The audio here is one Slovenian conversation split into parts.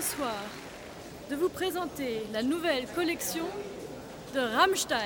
Ce de vous présenter la nouvelle collection de Rammstein.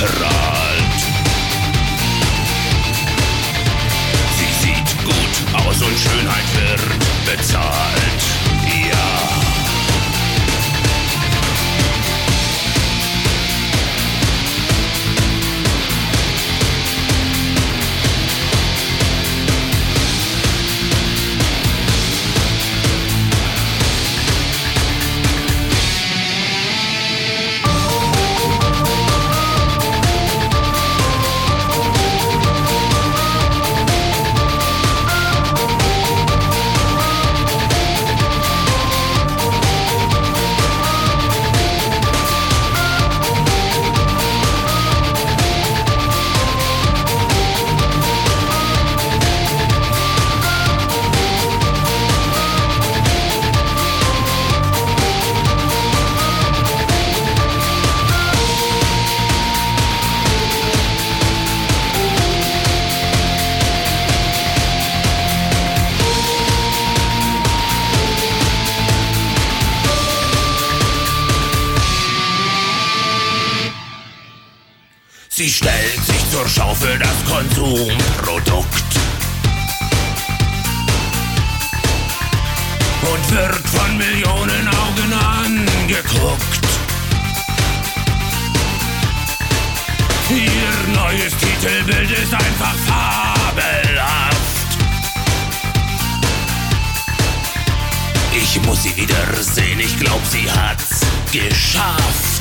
Rock. Und wird von Millionen Augen angeguckt. Ihr neues Titelbild ist einfach fabelhaft. Ich muss sie wiedersehen, ich glaub, sie hat's geschafft.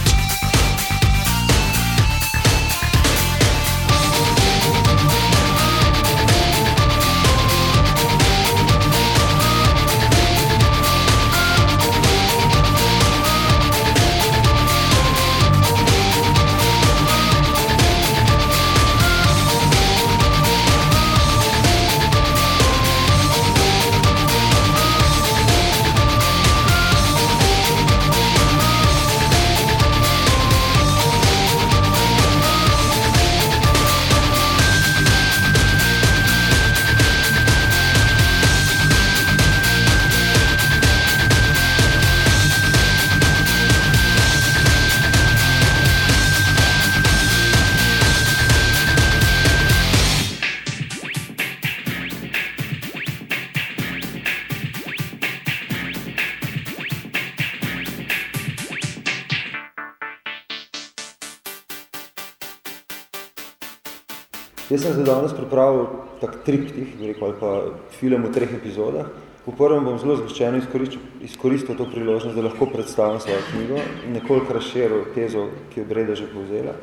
Sem za danes pripravil tak triptih, bi rekel, ali pa film v treh epizodah. V prvem bom zelo zgoščeno izkoristil, izkoristil to priložnost, da lahko predstavim svojo knjigo in nekoliko razširil tezo, ki je Breda že povzela.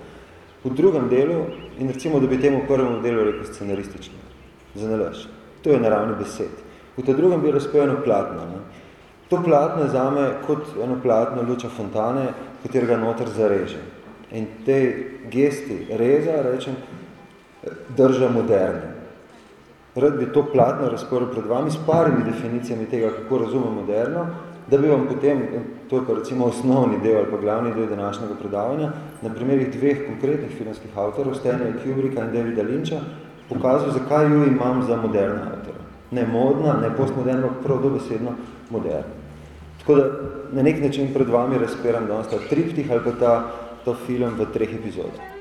V drugem delu, in recimo, da bi temu prvemu delu rekel scenaristično, za nalaž. To je naravni besed. V tem drugem bi razpel eno platno. Ne. To platno je zame kot eno platno Luča Fontane, katerega noter zareže. In te gesti reza, rečem, drža moderne. Rad bi to platno razporil pred vami s parimi definicijami tega, kako razume moderno, da bi vam potem, to je pa recimo osnovni del ali pa glavni del današnjega predavanja, na primerih dveh konkretnih filmskih avtorov, Stanley Kubricka in Davida Lynča, pokazal, zakaj ju imam za moderna avtora. Ne modna, ne postmoderna, prav dobesedno moderna. Tako da na nek način pred vami razperam danes ta triptih ali pa ta, ta film v treh epizodah.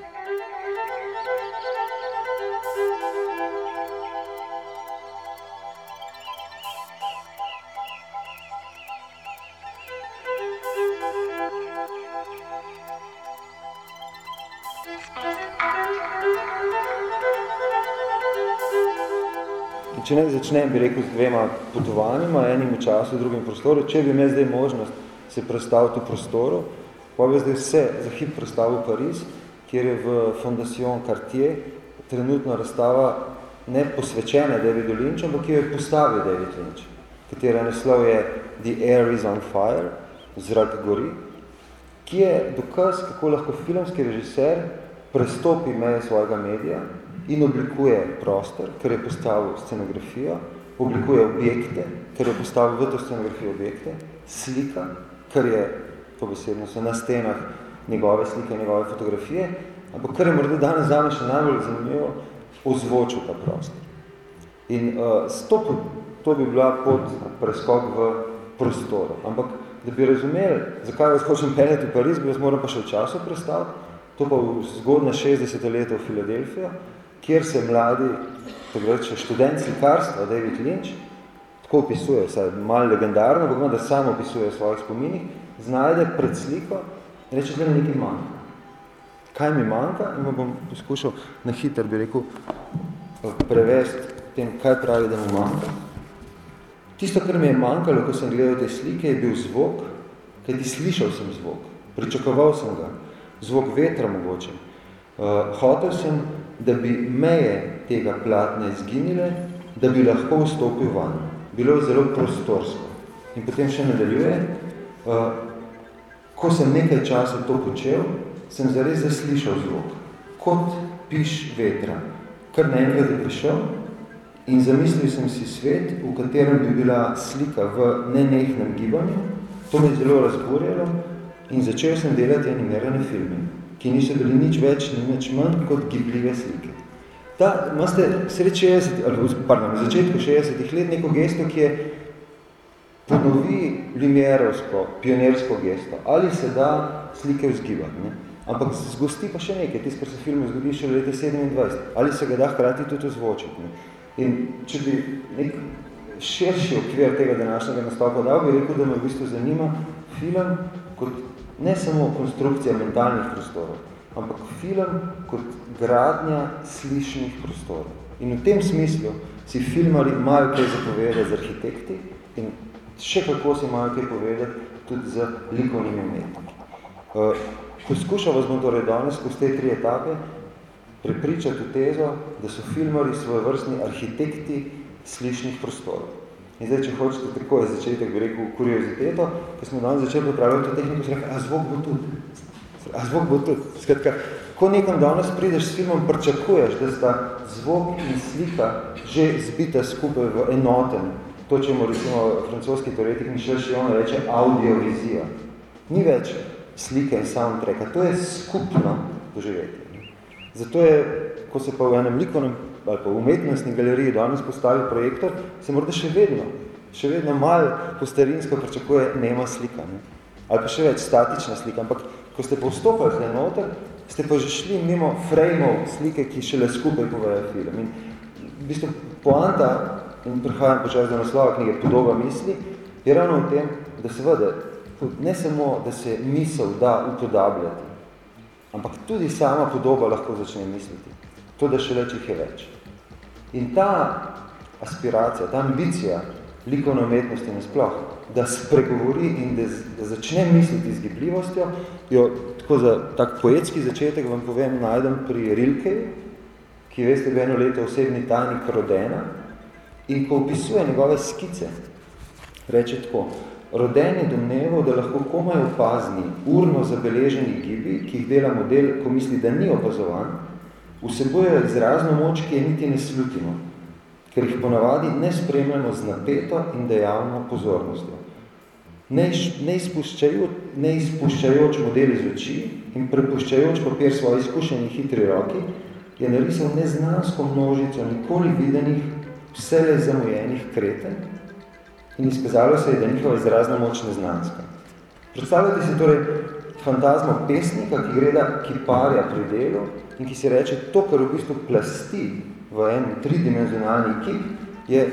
Če ne začnem, bi rekel, z dvema potovanjima, enim v času, drugim v prostoru, če bi imel zdaj možnost se predstaviti v prostoru, pa bi zdaj vse za hip predstavil v Pariz, kjer je v Fondation Cartier trenutno razstava ne posvečena Davidu Lynchu, ampak jo je postavil David Lynch, katera naslov je The Air is on Fire, zrak gori, ki je dokaz, kako lahko filmski režiser prestopi meje svojega medija in oblikuje prostor, ker je postavil scenografijo, oblikuje objekte, ker je postavil v to scenografijo objekte, slika, ker je, to besedno so na stenah njegove slike, njegove fotografije, ampak kar je morda danes zame še najbolj zanimivo, ozvočil ta prostor. In uh, stop, to bi bila pod preskok v prostoru. Ampak, da bi razumeli, zakaj vas hočem peljati v Pariz, bi vas moram pa še v času predstaviti, to pa v zgodne 60. leta v Filadelfijo, kjer se mladi, tako reče, študent slikarstva David Lynch, tako opisuje, saj malo legendarno, bogno, da samo opisuje v svojih spominih, znajde pred sliko in reče, da nekaj manjka. Kaj mi manjka? In bom poskušal na hiter, bi rekel, prevesti tem, kaj pravi, da mu manjka. Tisto, kar mi je manjkalo, ko sem gledal te slike, je bil zvok, kaj ti slišal sem zvok, pričakoval sem ga, zvok vetra mogoče. Uh, hotel sem da bi meje tega platna izginile, da bi lahko vstopil van. Bilo je zelo prostorsko. In potem še nadaljuje, uh, ko sem nekaj časa to počel, sem zares zaslišal zvok, kot piš vetra. Kar naenkrat je prišel in zamislil sem si svet, v katerem bi bila slika v nenehnem gibanju, to me je zelo razburjalo in začel sem delati animirane filme ki niso bili nič več, ni nič manj kot gibljive slike. Ta, imate sred 60, ali, pardon, v začetku 60 let neko gesto, ki je ponovi limierovsko, pionirsko gesto. Ali se da slike vzgibati, ne? Ampak zgosti pa še nekaj, tisto, kar se filmu zgodi še v leta 27. Ali se ga da hkrati tudi ozvočiti. Ne? In če bi nek širši okvir tega današnjega nastavka dal, bi rekel, da me v bistvu zanima film kot ne samo konstrukcija mentalnih prostorov, ampak film kot gradnja slišnih prostorov. In v tem smislu si filmari imajo kaj zapovedati z arhitekti in še kako si imajo kaj povedati tudi z likovnimi umetniki. Uh, poskušal vas bom torej danes, ko te tri etape, prepričati v tezo, da so filmari svojevrstni arhitekti slišnih prostorov. In zdaj, če hočete, tako je začetek, bi rekel, kurioziteto, ko smo danes začeli pripravljati to tehniko, rekli, a zvok bo tudi. A zvok bo tudi. Skratka, ko nekam danes prideš s filmom, pričakuješ, da sta zvok in slika že zbita skupaj v enoten, to, če mu recimo francoski teoretik Michel Chion reče audiovizija. Ni več slike in soundtracka, to je skupno doživetje. Zato je, ko se pa v enem likovnem ali pa v umetnostni galeriji danes postavi projektor, se morda še vedno, še vedno malo postarinsko pričakuje nema slika. Ne? Ali pa še več statična slika. Ampak ko ste pa vstopali zdaj noter, ste pa že šli mimo frejmov slike, ki šele skupaj povejo film. In v bistvu poanta, in prihajam počas do naslova knjige Podoba misli, je ravno v tem, da seveda ne samo, da se misel da upodabljati, ampak tudi sama podoba lahko začne misliti. To da še jih je več. In ta aspiracija, ta ambicija likovne umetnosti nasploh, da spregovori in da, da začne misliti z gibljivostjo, jo tako za tak poetski začetek vam povem, najdem pri Rilkeju, ki veste, v eno leto osebni tajnik Rodena, in ko opisuje njegove skice, reče tako, Roden je domneval, da lahko komaj opazni urno zabeleženi gibi, ki jih dela model, ko misli, da ni opazovan, vsebojo izrazno moč, ki je niti ne slutimo, ker jih ponavadi ne spremljamo z napeto in dejavno pozornostjo. Ne, ne, izpuščajoč, ne izpuščajoč model iz oči in prepuščajoč papir svoji izkušeni hitri roki, je narisal neznansko množico nikoli videnih, vsele zamojenih kreten in izkazalo se je, da njihova izrazna moč neznanska. Predstavljate si torej fantazmo pesnika, ki greda kiparja pri delu in ki si reče, to, kar v bistvu plasti v en tridimenzionalni kip, je,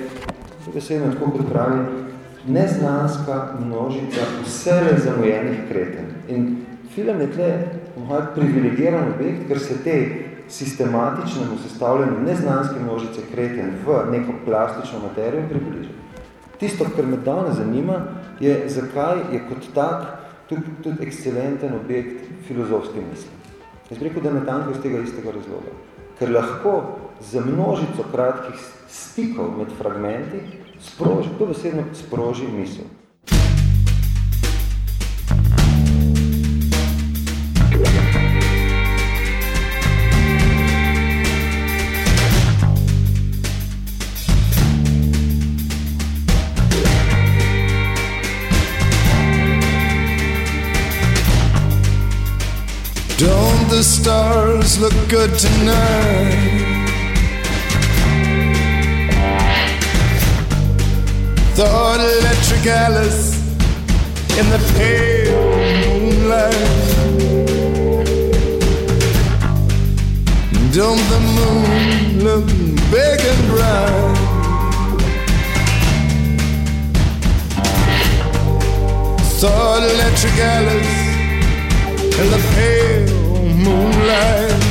besedno tako kot pravi, neznanska množica vsele zamojenih kreten. In film je tle moj privilegiran objekt, ker se te sistematičnemu sestavljanju neznanske množice kreten v neko plastično materijo približa. Tisto, kar me danes zanima, je, zakaj je kot tak tudi, tudi ekscelenten objekt filozofske misli. Jaz bi rekel, da natanko iz tega istega razloga. Ker lahko za množico kratkih stikov med fragmenti sproži, to besedno sproži misel. Stars look good tonight? Thought electric Alice in the pale moonlight. Don't the moon look big and bright? Thought electric Alice in the pale moonlight.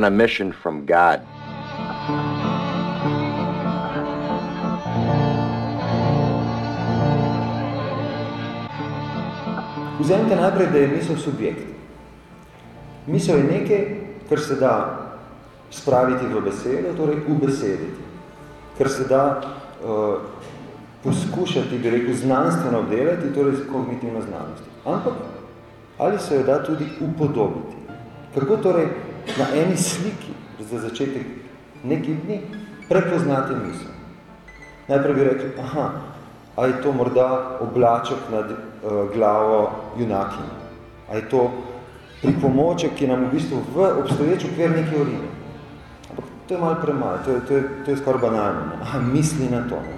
On a mission from God. vzemite najprej, da je misel subjekt. Misel je nekaj, kar se da spraviti v besedo, torej ubesediti. Kar se da uh, poskušati, bi rekel, znanstveno obdelati, torej z kognitivno znanosti. Ampak, ali se jo da tudi upodobiti? Kako torej na eni sliki, za začetek nekaj dni, prepoznate misel? Najprej bi rekli, aha, a je to morda oblaček nad uh, glavo junakinja? A je to pripomoček, ki nam v bistvu v obstoječ okvir nekaj urine? Ampak to je malo premalo, to je, to je, to je skoraj banalno. Ne? Aha, misli na to. Ne?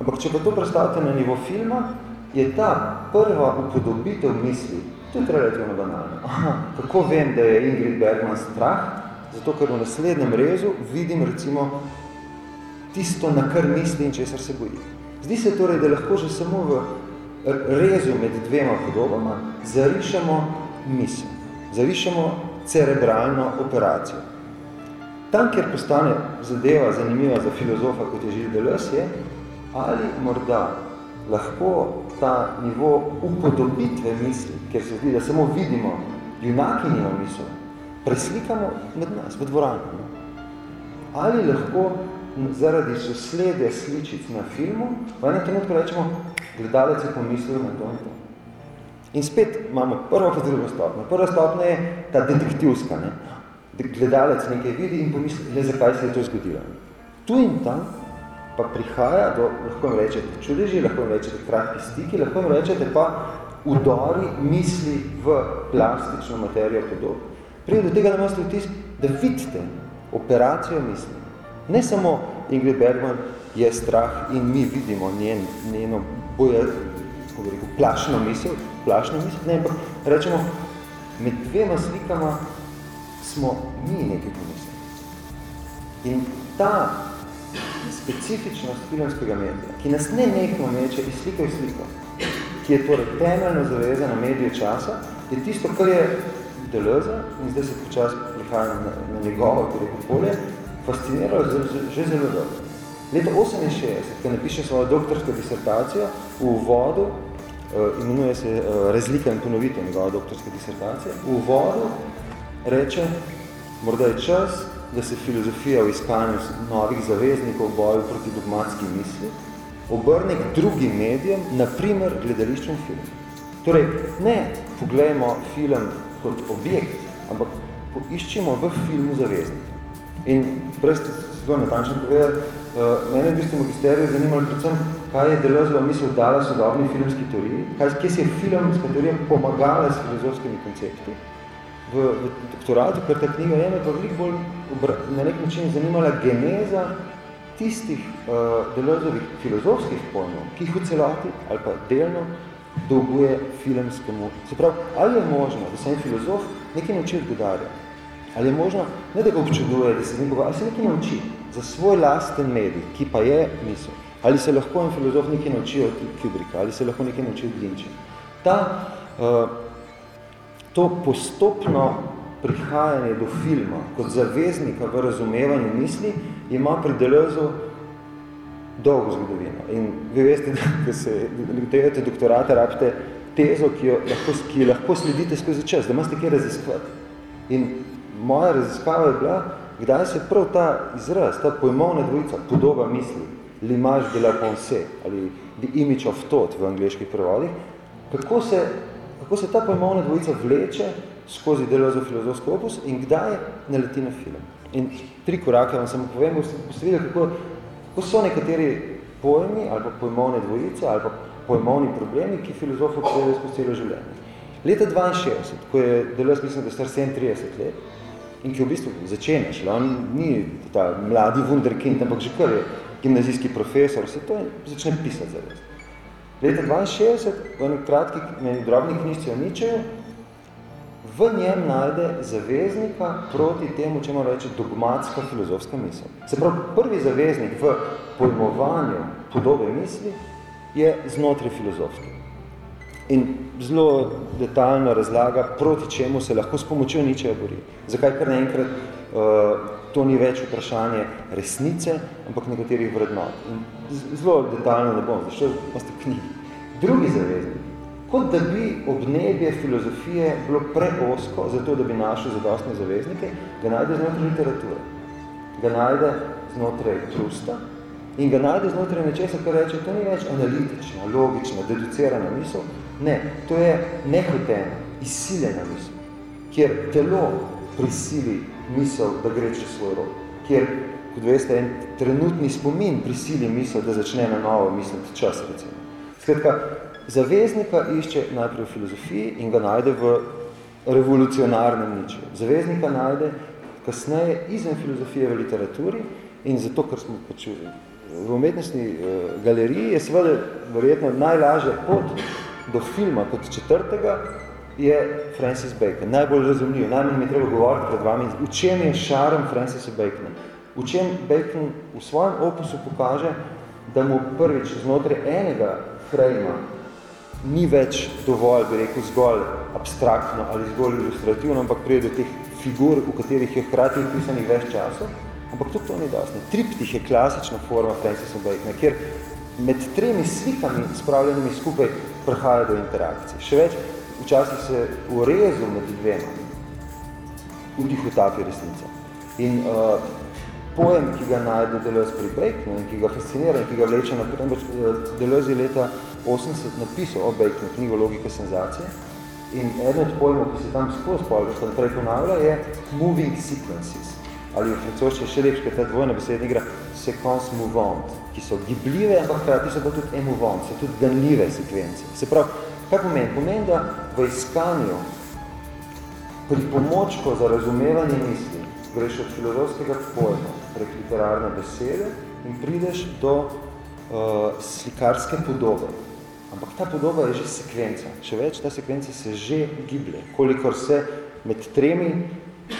Ampak če pa to predstavite na nivo filma, je ta prva upodobitev misli, je relativno banalno. Aha, kako vem, da je Ingrid Bergman strah? Zato, ker v naslednjem rezu vidim recimo tisto, na kar misli in česar se boji. Zdi se torej, da lahko že samo v rezu med dvema podobama zarišemo misel, zarišemo cerebralno operacijo. Tam, kjer postane zadeva zanimiva za filozofa, kot je Gilles Deleuze, je, ali morda lahko ta nivo upodobitve misli, ker se zdi, da samo vidimo junakinjo misel, preslikamo med nas, v dvoranu. Ali lahko zaradi soslede sličic na filmu, v enem trenutku rečemo, gledalec je pomislil na to in to. In spet imamo prvo pa drugo stopno. Prva stopna je ta detektivska, ne? gledalec nekaj vidi in pomisli, le zakaj se je to zgodilo. Tu in tam pa prihaja do, lahko vam rečete, čudeži, lahko vam rečete kratki stiki, lahko vam rečete pa udori misli v plastično materijo podob. Prije do tega, da imate vtis, da vidite operacijo misli. Ne samo Ingrid Bergman je strah in mi vidimo njen, njeno boje, kako bi rekel, plašno misel, plašno misel, ne, ampak rečemo, med dvema slikama smo mi nekaj pomislili. In ta specifičnost filmskega medija, ki nas ne nekno meče iz slike v sliko, ki je torej temeljno zavezana mediju časa, je tisto, kar je Deleuze, in zdaj se počas prihajam na, na njegovo polje, fasciniralo že zelo dobro. Leta 68, ko napiše svojo doktorsko disertacijo, v uvodu, uh, imenuje se uh, razlika in ponovitev njegova doktorska disertacija, v uvodu reče, morda je čas, da se filozofija v iskanju novih zaveznikov boju proti dogmatski misli obrne k drugim medijem, na primer gledališčem film. Torej, ne poglejmo film kot objekt, ampak poiščimo v filmu zaveznika. In prej ste zelo natančno povedali, uh, mene v bistvu magisteriju zanimali predvsem, kaj je Deleuze misel dala sodobni filmski teoriji, kaj, kje se je filmska teorija pomagala s filozofskimi koncepti v, v doktoratu, ker ta knjiga je me pa veliko bolj na nek način zanimala geneza tistih uh, Deleuzovih filozofskih pojmov, ki jih v celoti ali pa delno dolguje filmskemu. Se pravi, ali je možno, da se en filozof nekaj nauči odgodarja? Ali je možno, ne da ga občuduje, da se z njim ali se nekaj nauči za svoj lasten medij, ki pa je misel? Ali se lahko en filozof nekaj nauči od Kubricka? Ali se lahko nekaj nauči od Lynča? Ta, uh, to postopno prihajanje do filma kot zaveznika v razumevanju misli ima pri Deleuzu dolgo zgodovino. In vi veste, da se delate doktorate, rabite tezo, ki jo lahko, ki jo lahko sledite skozi čas, da imate kaj raziskovati. In moja raziskava je bila, kdaj se prav ta izraz, ta pojmovna dvojica, podoba misli, l'image de la pensée, ali the image of thought v angliških prevodih, kako se, kako se ta pojmovna dvojica vleče skozi delozo filozofsko opus in kdaj naleti na film. In tri korake vam samo povem, boste videli, kako, kako so nekateri pojmi ali pa pojmovne dvojice ali pa pojmovni problemi, ki filozofu pridejo skozi celo življenje. Leta 62, ko je Deleuze, mislim, da je star 37 let, in ki v bistvu začenja, šele on ni ta mladi wunderkind, ampak že kar je gimnazijski profesor, se to začne pisati zares. Leta 62, v enem kratki, enem drobni knjižci o Ničeju, v njem najde zaveznika proti temu, če mora reči, dogmatska filozofska misel. Se pravi, prvi zaveznik v pojmovanju podobe misli je znotraj filozofske. In zelo detaljno razlaga, proti čemu se lahko s pomočjo ničeja bori. Zakaj kar naenkrat uh, to ni več vprašanje resnice, ampak nekaterih vrednot. In zelo detaljno ne bom, zašto imate knjigi. Drugi zaveznik, kot da bi obnebje filozofije bilo preosko, zato da bi našli zadostne zaveznike, ga najde znotraj literature. Ga najde znotraj Prusta in ga najde znotraj nečesa, kar reče, to ni več analitična, logična, deducirana misel. Ne, to je nehotena, izsiljena misel, kjer telo prisili misel, da gre čez svoj rok, kjer, kot veste, en trenutni spomin prisili misel, da začne na novo misliti čas, recimo. Skratka, zaveznika išče najprej v filozofiji in ga najde v revolucionarnem niču. Zaveznika najde kasneje izven filozofije v literaturi in zato, ker smo pač v umetnostni uh, galeriji, je seveda verjetno najlažje pot do filma kot četrtega je Francis Bacon. Najbolj razumljiv, najmanj mi treba govoriti pred vami, v čem je šarm Francisa Bacona. V čem Bacon v svojem opusu pokaže, da mu prvič znotraj enega frejma ni več dovolj, bi rekel, zgolj abstraktno ali zgolj ilustrativno, ampak prije do teh figur, v katerih je hkrati pisanih več časov, ampak tudi to ni dostne. Triptih je klasična forma Francisa Bacona, kjer med tremi slikami spravljenimi skupaj prihaja do interakcije. Še več, včasih se v rezu med dvema v tih utapi resnica. In uh, pojem, ki ga najde Deleuze pri Baconu in ki ga fascinira in ki ga vleče naprej, Deleuze je leta 80 napisal o Baconu knjigo Logike senzacije in eden od pojmov, ki se tam skozi polje, što naprej ponavlja, je moving sequences. Ali v francoščini še lepše, ta dvojna besedna igra sequence mouvant, ki so gibljive, ampak hkrati so pa tudi emouvant, so tudi ganljive sekvence. Se pravi, kaj pomeni? Pomeni, da v iskanju pri pomočko za razumevanje misli greš od filozofskega pojma prek literarne besede in prideš do uh, slikarske podobe. Ampak ta podoba je že sekvenca. Še več, ta sekvenca se že giblje, kolikor se med tremi,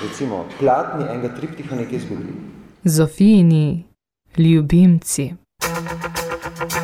recimo, platni enega triptiha nekaj zgodi. Zofijini ljubimci. Just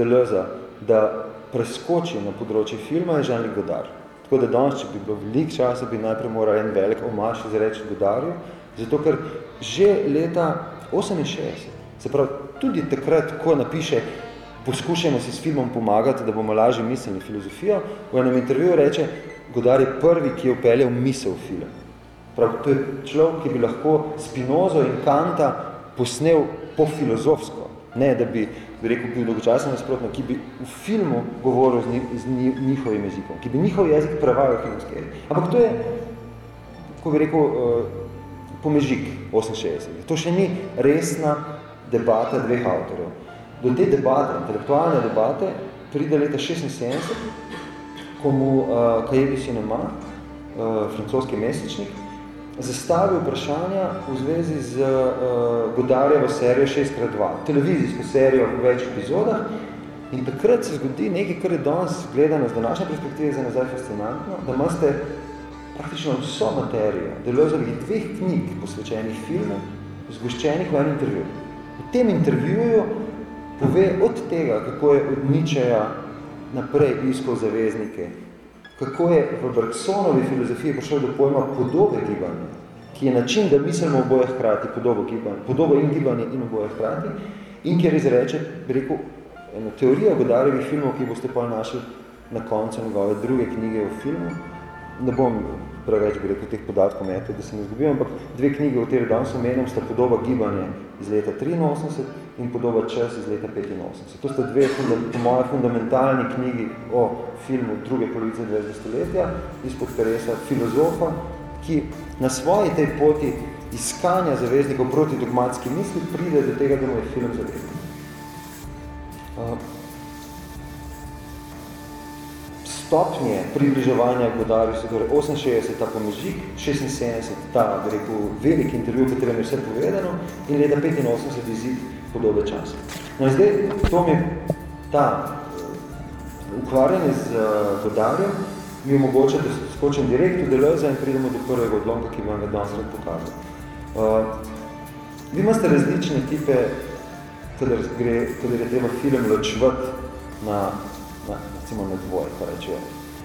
Deleuza, da preskoči na področje filma je Jean-Luc Godard. Tako da danes, če bi bilo veliko časa, bi najprej moral en velik omaš izreči Godarju, zato ker že leta 68, se pravi, tudi takrat, ko napiše poskušajmo si s filmom pomagati, da bomo lažje mislili filozofijo, v enem intervjuju reče, Godar je prvi, ki je upeljal misel v film. Prav, to je človek, ki bi lahko Spinozo in Kanta posnel po filozofsko, ne da bi, bi rekel, bil dolgočasen nasprotno, ki bi v filmu govoril z, ni, z ni, njihovim jezikom, ki bi njihov jezik prevajal filmski jezik. Ampak to je, ko bi rekel, uh, pomežik 68. To še ni resna debata dveh avtorjev. Do te debate, intelektualne debate, pride leta 76, ko mu uh, Kajevi Cinema, uh, francoski mesečnik, zastavi vprašanja v zvezi z uh, Godarjevo serijo 6x2, televizijsko serijo v več epizodah, in takrat se zgodi nekaj, kar je danes gledano z današnje perspektive za nazaj fascinantno, da imate praktično vso materijo Delouzovih dveh knjig posvečenih filmu, zgoščenih v enem intervjuju. V tem intervjuju pove od tega, kako je od Ničeja naprej iskal zaveznike, kako je v Bergsonovi filozofiji prišel do pojma podobe gibanja, ki je način, da mislimo oboje hkrati, podobo, gibanje, podobo in gibanje in oboje hkrati, in kjer izreče, bi rekel, eno teorijo Godarjevih filmov, ki boste pa našli na koncu njegove druge knjige v filmu. Ne bom preveč bi rekel teh podatkov metel, da se ne zgubim, ampak dve knjige, v kateri danes omenjam, sta podoba gibanje iz leta 83 in podoba čas iz leta 85. To sta dve, po moje, fundamentalni knjigi o filmu druge polovice 20. stoletja, izpod Peresa, filozofa, ki na svoji tej poti iskanja zaveznikov proti dogmatski misli pride do tega, da mu je film zaveznik. Uh, stopnje približevanja Godarju so torej 68 ta pomežik, 76 ta, bi rekel, velik intervju, v katerem je vse povedano in leta 85 izid podobe časa. No in zdaj, to mi ta uh, ukvarjanje z uh, Godarjem mi omogoča, da skočim direkt v Deleuze in pridemo do prvega odlomka, ki vam ga danes rad pokazal. Uh, vi imate različne tipe, kadar, gre, kadar je treba film ločvati na, na, recimo na dvoje, pa rečejo,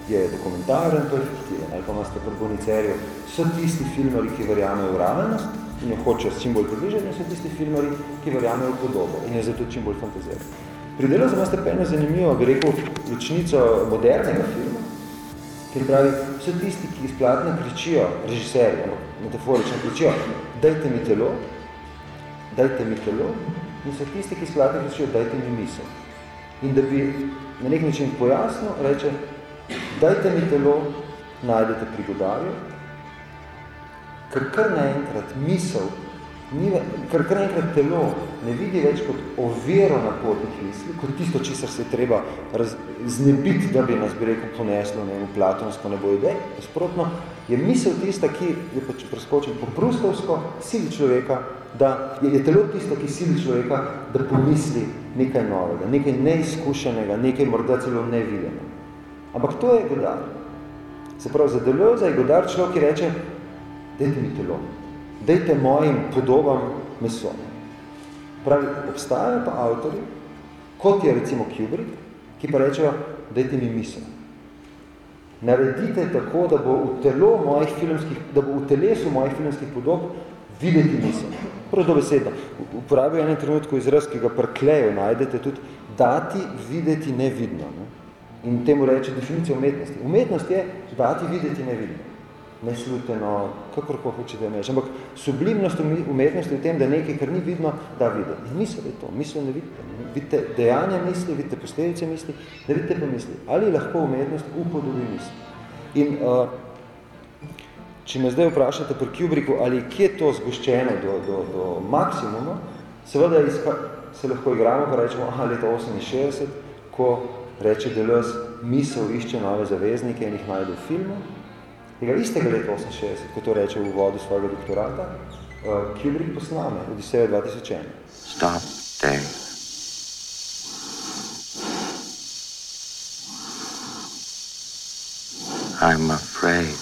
je dokumentaren, to je fiktiven, ali pa imate prbonicerjo, so tisti filmari, ki verjamejo v realnost in jo hočejo s čim bolj približati, so tisti filmari, ki verjamejo v podobo in je zato čim bolj fantazirajo. Pri Deleuze imate pa eno zanimivo, bi rekel, ločnico modernega filma, ker pravi, so tisti, ki izplatno kričijo, režiserji, metaforično kričijo, dajte mi telo, dajte mi telo, in so tisti, ki izplatno kričijo, dajte mi misel. In da bi na nek način pojasnil, reče, dajte mi telo, najdete pri godarju, ker kar naenkrat misel, ni, ker kar naenkrat telo ne vidi več kot overo na potnih misli, kot tisto, česar se treba raz, znebiti, da bi nas, bi rekel, poneslo ne, v platonsko nebo idej. Sprotno je misel tista, ki je pač preskočen po prustovsko, sili človeka, da je, je telo tisto, ki sili človeka, da pomisli nekaj novega, nekaj neizkušenega, nekaj morda celo nevideno. Ampak to je Godar. Se pravi, za Deleuze je Godar človek, ki reče, dajte mi telo, dajte mojim podobam meso. Pravi, obstajajo pa avtori, kot je recimo Kubrick, ki pa rečejo, dajte mi misel. Naredite tako, da bo v telo mojih filmskih, da bo v telesu mojih filmskih podob videti misel. Prav dobesedno. Uporabijo enem trenutku izraz, ki ga prklejo, najdete tudi dati videti nevidno. Ne? In temu reče definicija umetnosti. Umetnost je dati videti nevidno. Nesluteno, kakor ko hočete imeti. Ampak sublimnost umetnosti je v tem, da nekaj, kar ni vidno, da videti. In misel je to. Misel ne vidite. Vidite dejanja misli, vidite posledice misli, ne vidite pa misli. Ali lahko umetnost upodobi misli? In uh, če me zdaj vprašate pri Kubricku, ali kje je to zgoščeno do, do, do maksimuma, seveda izka, se lahko igramo, pa rečemo, aha, leta 68, ko reče Deleuze, misel išče nove zaveznike in jih najde v filmu. Tega istega leta 68, ko to reče v uvodu svojega doktorata, uh, Kubrick posname, Odiseja 2001. Stop there. I'm afraid.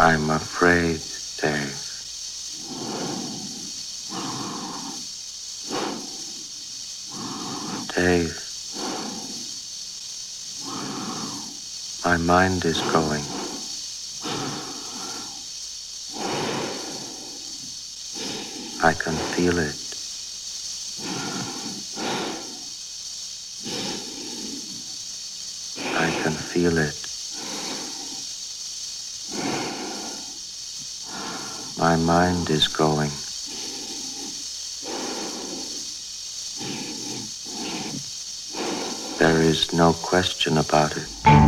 I'm afraid, Dave. Dave. My mind is going. I can feel it. I can feel it. My mind is going. There is no question about it.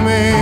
me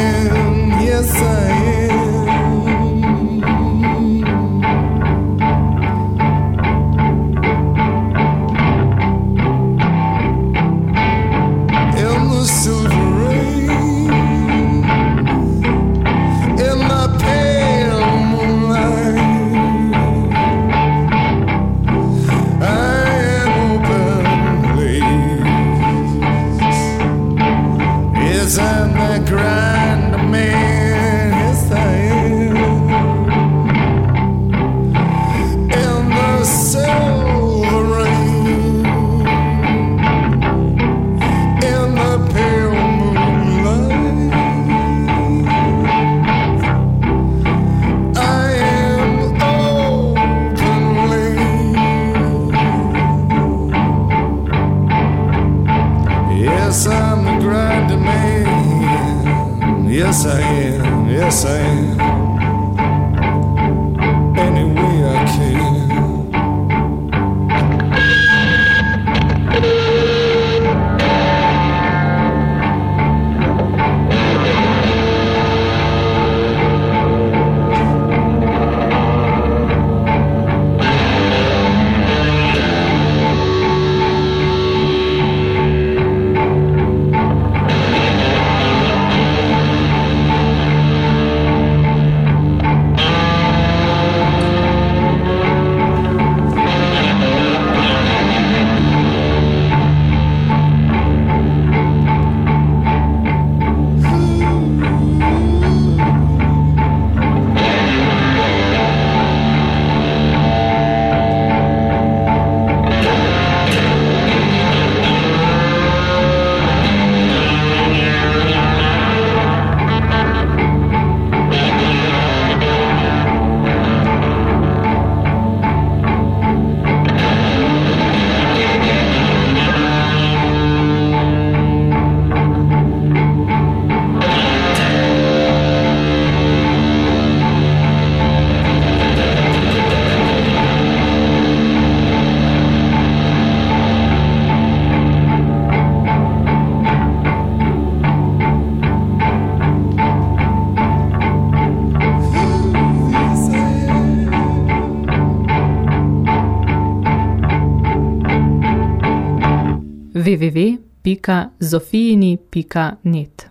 www.zofijini.net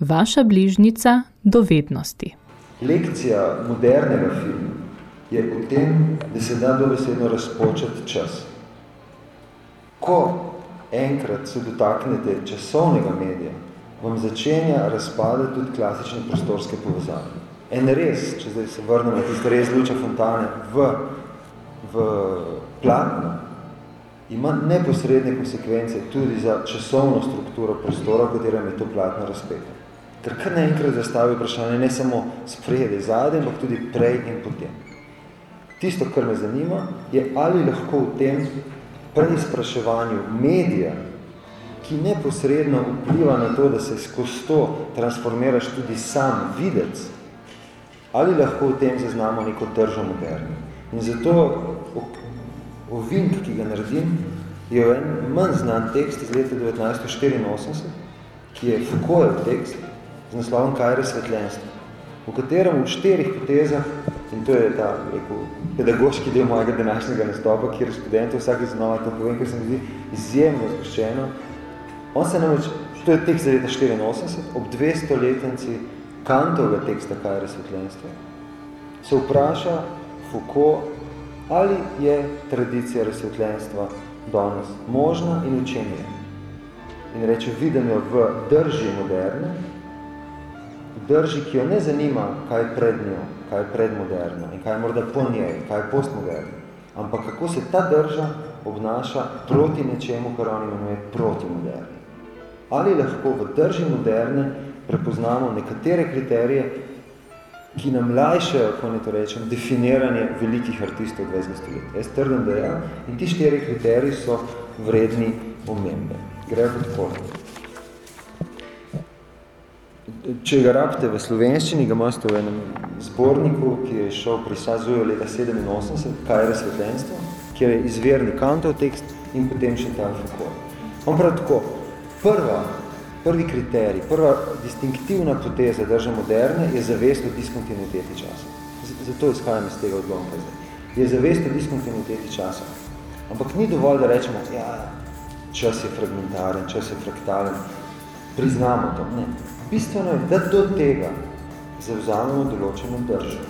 Vaša bližnica dovednosti. Lekcija modernega filma je v tem, da se da dobesedno razpočati čas. Ko enkrat se dotaknete časovnega medija, vam začenja razpadati tudi klasične prostorske povezave. En res, če zdaj se vrnemo tiste res luča fontane v, v platno, ima neposredne konsekvence tudi za časovno strukturo prostora, v katerem je to platno razpeto. Ker kar naenkrat zastavi vprašanje ne samo sprejede zadaj, ampak tudi prej in potem. Tisto, kar me zanima, je ali lahko v tem preizpraševanju medija, ki neposredno vpliva na to, da se skozi to transformiraš tudi sam videc, ali lahko v tem zaznamo neko držo moderno. In zato ovink, ki ga naredim, je en manj znan tekst iz leta 1984, ki je Foucaultov tekst z naslovom Kaj je razsvetljenstvo, v katerem v štirih potezah, in to je ta rekel, pedagoški del mojega današnjega nastopa, kjer študentov vsaki znova to povem, ker se mi zdi izjemno zgoščeno, on se namreč, to je tekst za leta 84, ob 200 letenci kantovega teksta Kaj je razsvetljenstvo, se vpraša Foucault, ali je tradicija razsvetljenstva danes možna in v čem je. In reče, vidim jo v drži moderne, v drži, ki jo ne zanima, kaj je pred njo, kaj je predmoderno in kaj je morda po njej, kaj je postmoderno, ampak kako se ta drža obnaša proti nečemu, kar on imenuje protimoderno. Ali lahko v drži moderne prepoznamo nekatere kriterije, ki nam lajšajo, ko ne to rečem, definiranje velikih artistov 20. stoletja. Jaz trdim, da ja, in ti štiri kriteriji so vredni omembe. Grejo kot tako. Če ga rabite v slovenščini, ga imate v enem zborniku, ki je šel pri Sazuju leta 87, kaj je razsvetljenstvo, kjer je izverni kantov tekst in potem še ta Foucault. On pravi tako, prva, prvi kriterij, prva distinktivna poteza drža moderne je zavest o diskontinuiteti časa. Zato izhajam iz tega odlomka zdaj. Je zavest o diskontinuiteti časa. Ampak ni dovolj, da rečemo, ja, čas je fragmentaren, čas je fraktalen, priznamo to. Ne. Bistveno je, da do tega zavzamemo določeno držo.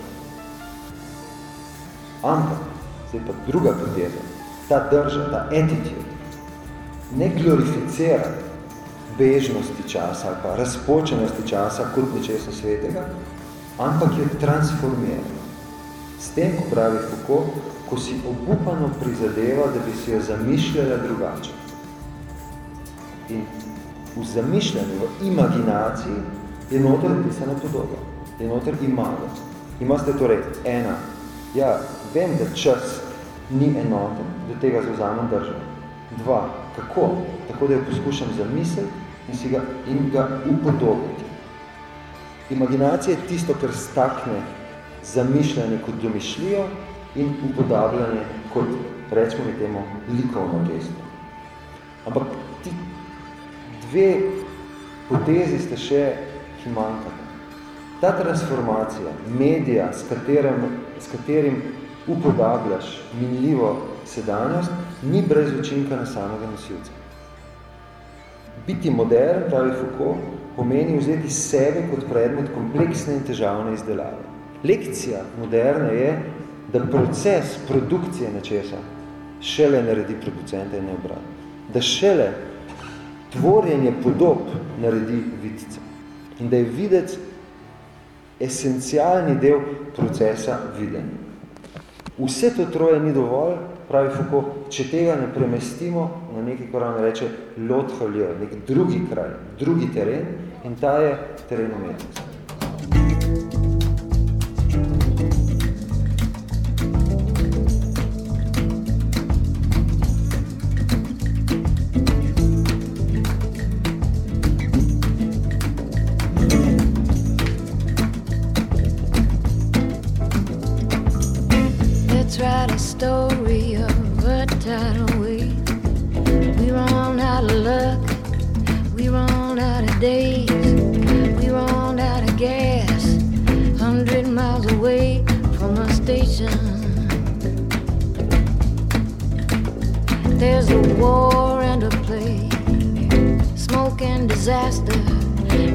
Ampak, zdaj pa druga poteza, ta drža, ta attitude, ne glorificira bežnosti časa ali pa razpočenosti časa kot nečesa svetega, ampak jo transformira. S tem, ko pravi Foucault, ko si obupano prizadeva, da bi si jo zamišljala drugače. In v zamišljanju, v imaginaciji, je noter pisana podoba, je noter imago. Imate torej ena, ja, vem, da čas ni enoten, do tega zauzamem državo. Dva, kako? Tako, da jo poskušam zamisliti in, si ga, in ga upodobiti. Imaginacija je tisto, kar stakne zamišljanje kot domišljijo in upodabljanje kot, rečemo mi temu, likovno gesto. Ampak ti dve potezi ste še, ki manjkate. Ta transformacija medija, s, katerim, s katerim upodabljaš minljivo sedanjost, ni brez učinka na samega nosilca. Biti modern, pravi Foucault, pomeni vzeti sebe kot predmet kompleksne in težavne izdelave. Lekcija moderne je, da proces produkcije nečesa šele naredi producenta in ne obrat. Da šele tvorjenje podob naredi vidca. In da je videc esencialni del procesa videnja. Vse to troje ni dovolj, pravi Foucault, če tega ne premestimo na nekaj, kar on reče, lot nek drugi kraj, drugi teren in ta je teren umetnosti. There's a war and a plague. Smoke and disaster,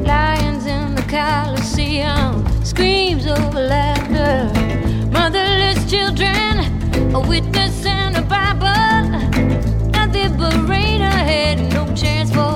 lions in the Coliseum, screams of laughter, motherless children, a witness and a Bible. Nothing but rain ahead, no chance for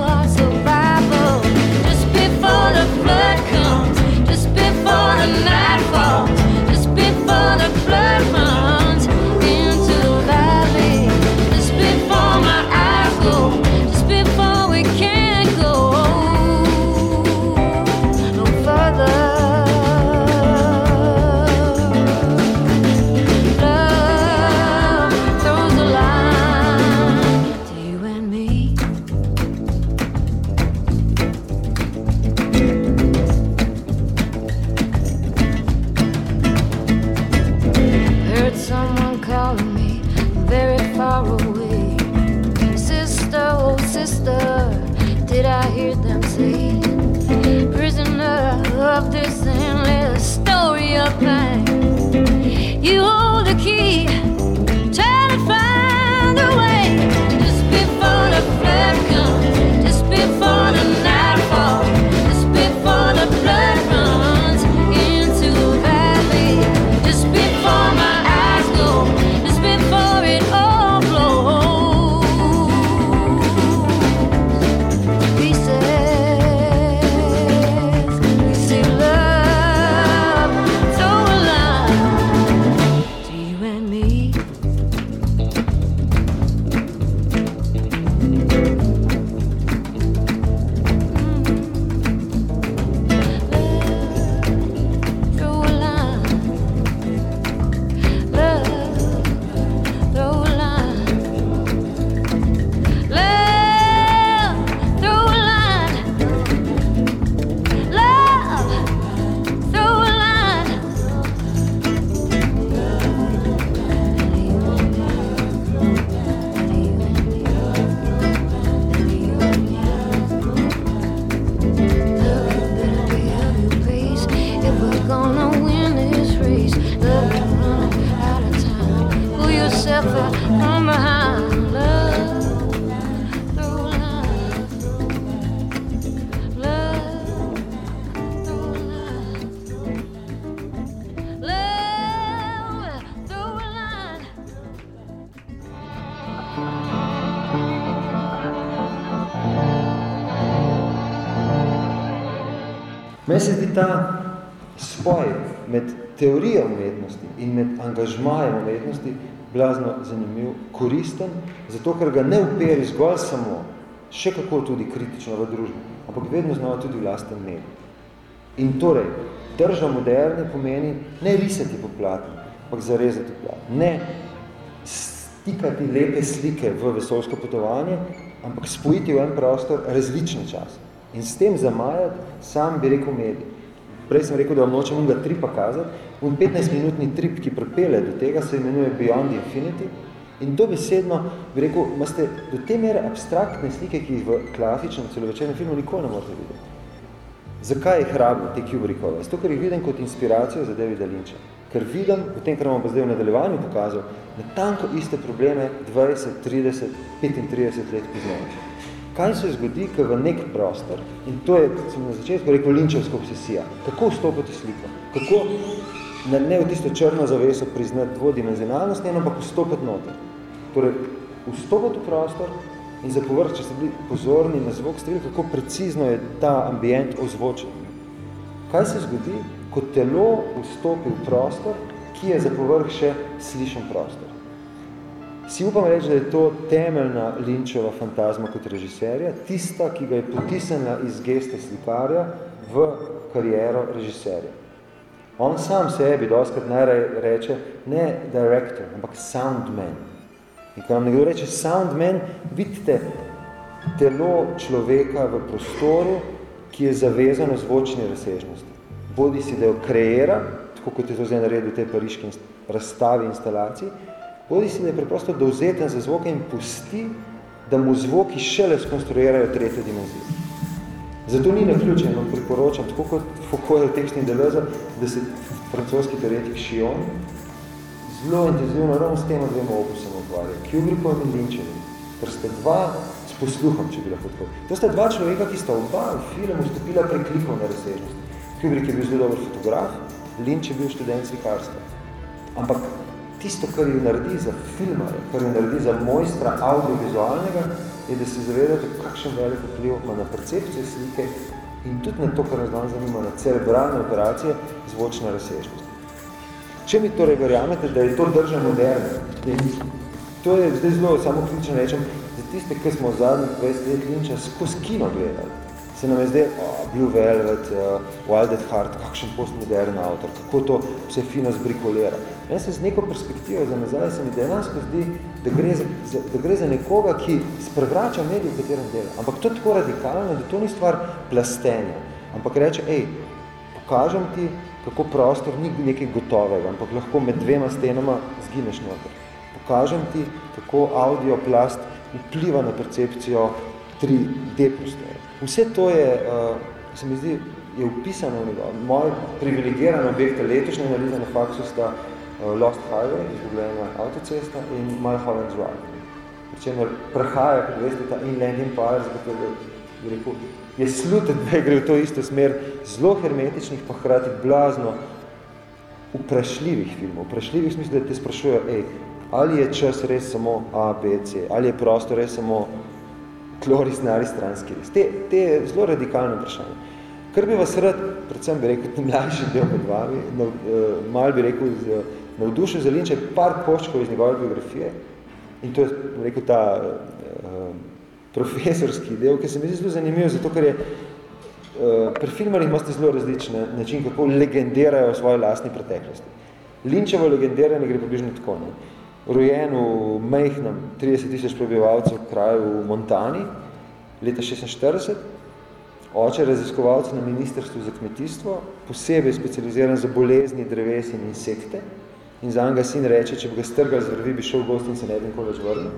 angažmajem umetnosti blazno zanimiv, koristen, zato ker ga ne uperi zgolj samo, še kako tudi kritično v družbi, ampak vedno znova tudi v lasten medij. In torej, drža moderne pomeni ne risati po platnu, ampak zarezati platno. Ne stikati lepe slike v vesolsko potovanje, ampak spojiti v en prostor različne čase. In s tem zamajati, sam bi rekel medij. Prej sem rekel, da vam nočem unga tripa kazati, un 15-minutni trip, ki pripele do tega, se imenuje Beyond Infinity, in dobesedno, bi rekel, imate do te mere abstraktne slike, ki jih v klasičnem celovečernem filmu nikoli ne morete videti. Zakaj jih rabim, te Kubrickove? Zato, ker jih vidim kot inspiracijo za Davida Lynča. Ker vidim, potem, kar vam bo zdaj v nadaljevanju pokazal, na tanko iste probleme 20, 30, 35 let pozneje. Kaj se zgodi, ko v nek prostor, in to je, sem na začetku rekel, linčevska obsesija, kako vstopiti sliko, kako ne, ne v tisto črno zaveso priznati dvodimenzionalnost, ne, ampak vstopiti noter. Torej, vstopiti v prostor in za povrh, če ste bili pozorni na zvok, ste videli, kako precizno je ta ambient ozvočen. Kaj se zgodi, ko telo vstopi v prostor, ki je za povrh še slišen prostor? Si upam reči, da je to temeljna Linčeva fantazma kot režiserja, tista, ki ga je potisnila iz gesta slikarja v kariero režiserja. On sam sebi doskrat najraje reče ne director, ampak soundman. In ko vam nekdo reče soundman, vidite telo človeka v prostoru, ki je zavezano zvočni razsežnosti. Bodi si, da jo kreira, tako kot je to zdaj naredil v tej pariški razstavi instalaciji, bodi si, je preprosto dovzeten za zvoke in pusti, da mu zvoki šele skonstruirajo tretjo dimenzijo. Zato ni naključen, vam priporočam, tako kot Foucault je tekstni Deleuze, da se francoski teoretik Chion zelo intenzivno ravno s tema dvema opusama ukvarja, Kubrickovim in Lynčevim, ker sta dva posluhom, če bi lahko tako. To sta dva človeka, ki sta oba v filmu vstopila preklikov na razsežnost. Kubrick je bil zelo dober fotograf, Lynch je bil študent slikarstva. Ampak tisto, kar jo naredi za filmare, kar jo naredi za mojstra audiovizualnega, je, da se zavedate, kakšen velik vpliv ima na percepcijo slike in tudi na to, kar nas danes zanima, na cerebralne operacije, zvočna razsežnost. Če mi torej verjamete, da je to drža moderna, to je zdaj zelo samo ključno rečem, za tiste, ki smo zadnjih 20 let linča skozi kino gledali, se nam je zdaj, oh, Blue Velvet, uh, Wild at Heart, kakšen postmodern avtor, kako to vse fino zbrikolera. Jaz se z neko perspektivo za nazaj se mi dejansko zdi, da gre za, za, da gre za nekoga, ki sprevrača medij, v katerem dela. Ampak to je tako radikalno, da to ni stvar plastenja. Ampak reče, ej, pokažem ti, kako prostor ni nekaj gotovega, ampak lahko med dvema stenama zgineš noter. Pokažem ti, kako audioplast vpliva na percepcijo 3D prostora. Vse to je, uh, se mi zdi, je upisano v njega. Moje privilegirane objekte letošnje analize na faksu sta uh, Lost Highway, izgubljena avtocesta in Mulholland Drive. Pričemer prehaja, kot veste, ta Inland Empire, za katero je rekel, je sluten, da gre v to isto smer zelo hermetičnih, pa hkrati blazno vprašljivih filmov. Vprašljivih smislu, da te sprašujejo, ej, ali je čas res samo A, B, C, ali je prostor res samo klori, scenarij, stranski res. Te, te zelo radikalno vprašanje. Kar bi vas rad, predvsem bi rekel, mlajši del med vami, no, uh, mal bi rekel, navdušil za Linče par koščkov iz njegove biografije in to je, rekel, ta uh, profesorski del, ki se mi zdi zelo zanimiv, zato ker je uh, pri filmarjih imate zelo različne način, kako legendirajo svoje lastni preteklosti. Linčevo legendiranje gre približno tako. Ne? Rojen v majhnem 30 tisoč prebivalcev kraju v Montani, leta 46, oče raziskovalce na Ministrstvu za kmetijstvo, posebej specializiran za bolezni, dreves in insekte, in za ga sin reče, če bi ga strgal z vrvi, bi šel v gost in se ne bi več vrnil.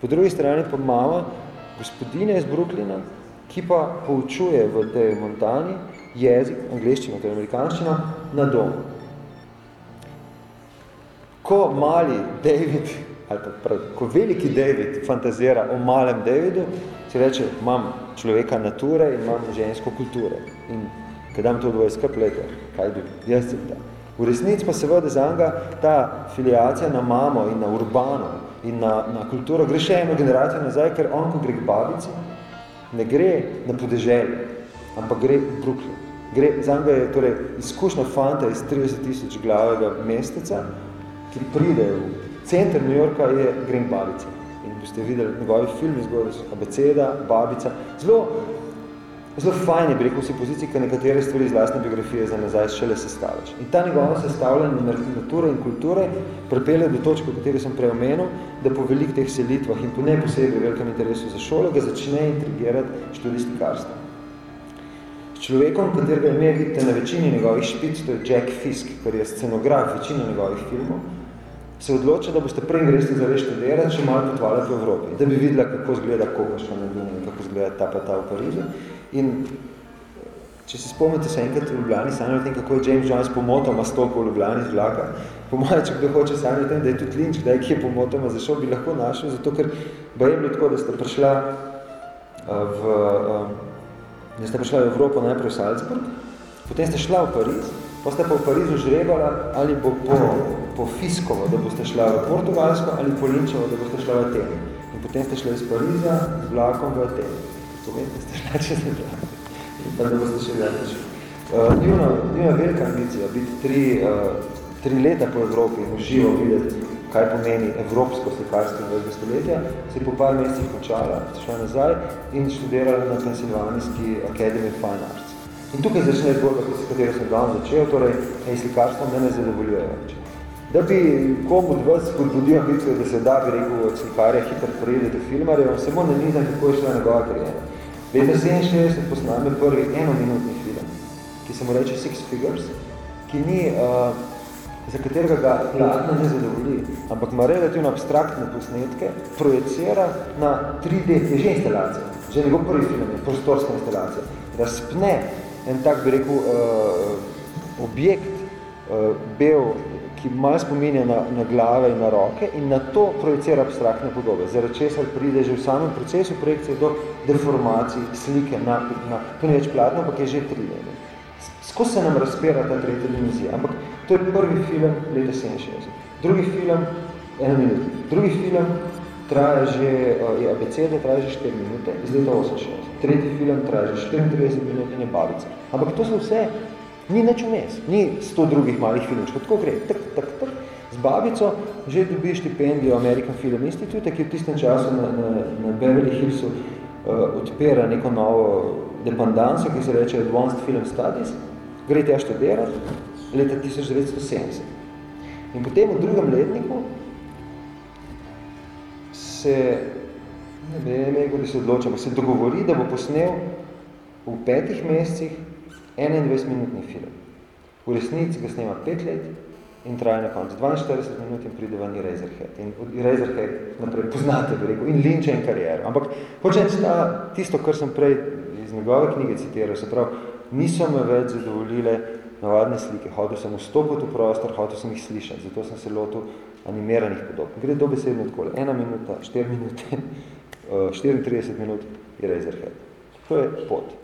Po drugi strani pa mama, gospodine iz Brooklyna, ki pa poučuje v tej Montani jezik, angleščino, to je amerikanščino, na domu ko mali David, ali pa prav, ko veliki David fantazira o malem Davidu, si reče, imam človeka nature in imam žensko kulture. In kaj dam to dvoje skrb, lete, kaj bi, jaz sem ta. V resnici pa seveda za njega ta filiacija na mamo in na urbano in na, na kulturo gre še eno generacijo nazaj, ker on, ko gre k babici, ne gre na podeželje, ampak gre v Brooklyn. Gre, za njega je torej izkušnja fanta iz 30 tisoč glavega mesteca, ki pride v center New Yorka, je Green Babica. In boste videli njegovi filmi, zgodaj so abeceda, babica. Zelo, zelo fajn je, bi rekel, si poziciji, ki nekatere stvari iz lastne biografije za nazaj šele sestavljaš. In ta njegova sestavljanja nature in kulture pripelje do točke, v kateri sem prej omenil, da po velikih teh selitvah in po ne posebej velikem interesu za šolo, ga začne intrigirati študijstikarstvo. S človekom, katerega ime vidite na večini njegovih špic, to je Jack Fisk, ker je scenograf večino njegovih filmov, se odloča, da boste prej greste za več študirati, še malo potovali po Evropi, da bi videla, kako zgleda kokoška na Dunaju, kako zgleda ta pa ta v Parizu. In če se spomnite se enkrat v Ljubljani, sanjali o tem, kako je James Jones pomotoma stopil v Ljubljani z vlaka, po moje, če kdo hoče sanjali o tem, da je tudi Lynch, kdaj kje pomotoma zašel, bi lahko našel, zato ker ba je bilo tako, da ste prišla v, da ste prišla v Evropo najprej v Salzburg, potem ste šla v Pariz, pa ste pa v Parizu žrebala, ali bo po, po Fiskovo, da boste šla v Portugalsko, ali po Linčevo, da boste šla v Atene. In potem ste šla iz Pariza z vlakom v Atene. Pomeni, ste šla čez vlak. In pa da boste še gledali. Uh, njuna, njuna velika ambicija, biti tri, uh, tri leta po Evropi in uživo videti, kaj pomeni evropsko slikarstvo 20. stoletja, se je po par mesecih končala, šla nazaj in študirala na Pensilvanijski Academy of Fine Arts. In tukaj začne zgodba, s katero sem dan začel, torej en slikarstvo me ne zadovoljuje več. Da bi komu od vas podbudil ambicijo, da se da, bi rekel, od slikarja hitro prejde do filmarja, vam samo ne nizam, kako je šla njegova karijera. Leta 67 posname prvi enominutni film, ki se mu reče Six Figures, ki ni, uh, za katerega ga platno ne zadovolji, ampak ima relativno abstraktne posnetke, projecira na 3D, je že instalacija, že njegov prvi film je prostorska instalacija, razpne en tak, bi rekel, uh, objekt uh, bel, ki malo spominja na, na glave in na roke in na to projicira abstraktne podobe, zaradi česar pride že v samem procesu projekcije do deformacij slike na, na to ni več platno, ampak je že 3D. Skozi se nam razpira ta tretja dimenzija, ampak to je prvi film leta 67. Drugi film, eno minuto, drugi film traja že, je abeceda, traja že 4 minute, iz leta 68. Tretji film traja že 34 minut in je babica. Ampak to so vse, ni nič vmes, ni 100 drugih malih filmčkov, tako gre, tak, tak, tak. Z babico že dobi štipendijo American Film Institute, ki v tistem času na, na, na Beverly Hillsu uh, odpira neko novo dependanco, ki se reče Advanced Film Studies, gre tja študirati leta 1970. In potem v drugem letniku se, ne vem, kako se odloča, pa se dogovori, da bo posnel v petih mesecih 21-minutni film. V resnici ga snema pet let in traja na koncu 42 minut in pride van Eraserhead. In Eraserhead naprej poznate, bi rekel, in Lynch in kariero. Ampak sta tisto, kar sem prej iz njegove knjige citiral, se pravi, niso me več zadovoljile navadne slike, hotel sem vstopiti v prostor, hotel sem jih slišati, zato sem se lotil animiranih podob. Gre dobesedno takole, ena minuta, 4 minute, 34 minut je Razorhead. To je pot.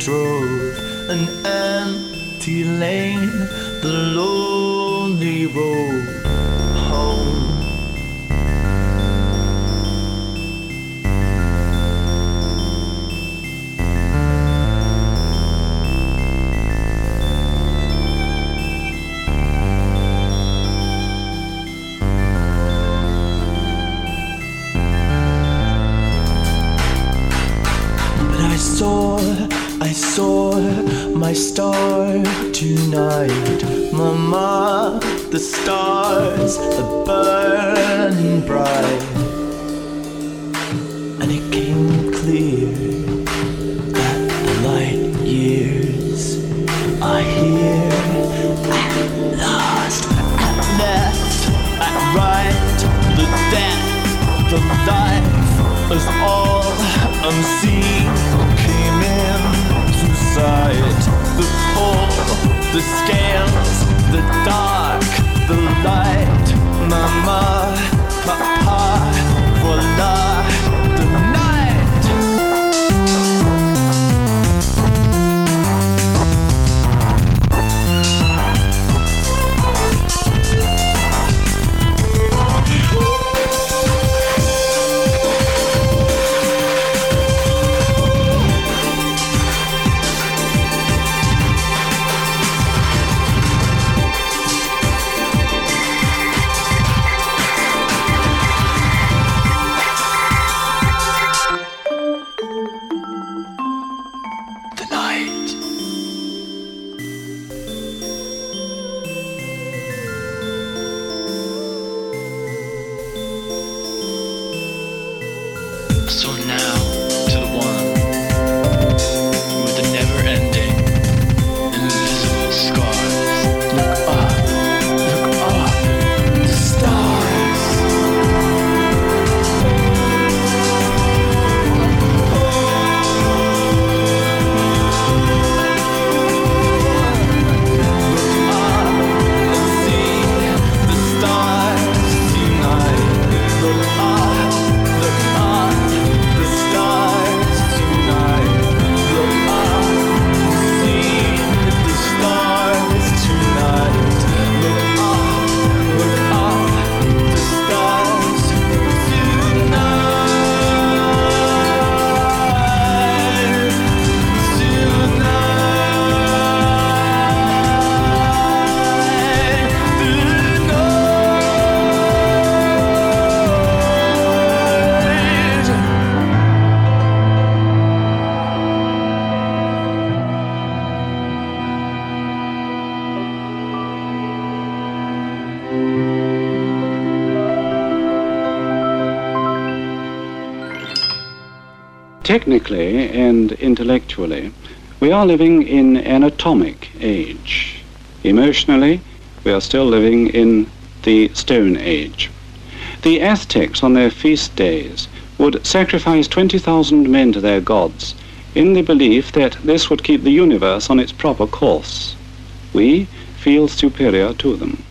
Drove. An empty lane, lonely life is all unseen came into sight. The pull, the scales, the dark, the light. Mama, technically and intellectually, we are living in an atomic age. Emotionally, we are still living in the Stone Age. The Aztecs, on their feast days, would sacrifice 20,000 men to their gods in the belief that this would keep the universe on its proper course. We feel superior to them.